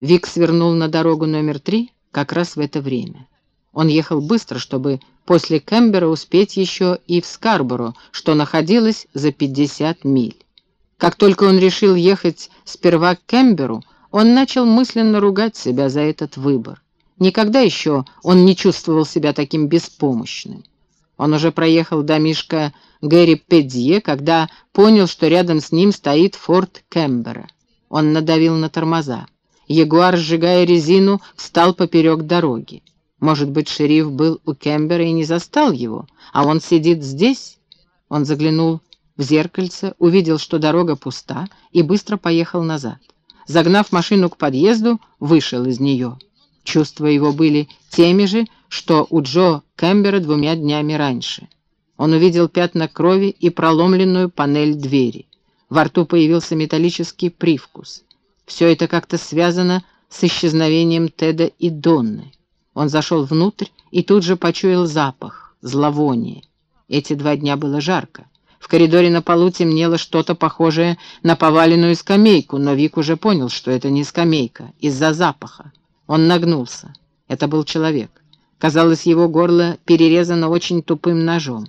Вик свернул на дорогу номер три как раз в это время. Он ехал быстро, чтобы после Кембера успеть еще и в Скарборо, что находилось за 50 миль. Как только он решил ехать сперва к Кемберу, он начал мысленно ругать себя за этот выбор. Никогда еще он не чувствовал себя таким беспомощным. Он уже проехал домишко Гэри Педье, когда понял, что рядом с ним стоит форт Кембера. Он надавил на тормоза. Ягуар, сжигая резину, встал поперек дороги. Может быть, шериф был у Кембера и не застал его, а он сидит здесь? Он заглянул в зеркальце, увидел, что дорога пуста, и быстро поехал назад. Загнав машину к подъезду, вышел из нее. Чувства его были теми же, что у Джо Кембера двумя днями раньше. Он увидел пятна крови и проломленную панель двери. Во рту появился металлический привкус. Все это как-то связано с исчезновением Теда и Донны. Он зашел внутрь и тут же почуял запах, зловоние. Эти два дня было жарко. В коридоре на полу темнело что-то похожее на поваленную скамейку, но Вик уже понял, что это не скамейка, из-за запаха. Он нагнулся. Это был человек. Казалось, его горло перерезано очень тупым ножом.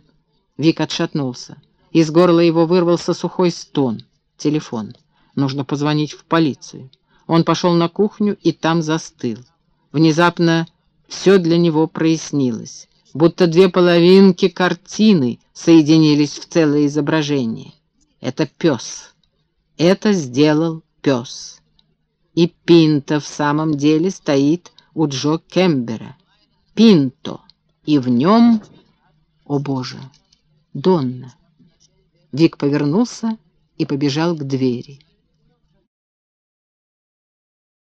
Вик отшатнулся. Из горла его вырвался сухой стон. Телефон. Нужно позвонить в полицию. Он пошел на кухню и там застыл. Внезапно все для него прояснилось, будто две половинки картины соединились в целое изображение. Это пес. Это сделал пес. И Пинто в самом деле стоит у Джо Кембера. Пинто. И в нем... О, Боже! Донна. Вик повернулся и побежал к двери.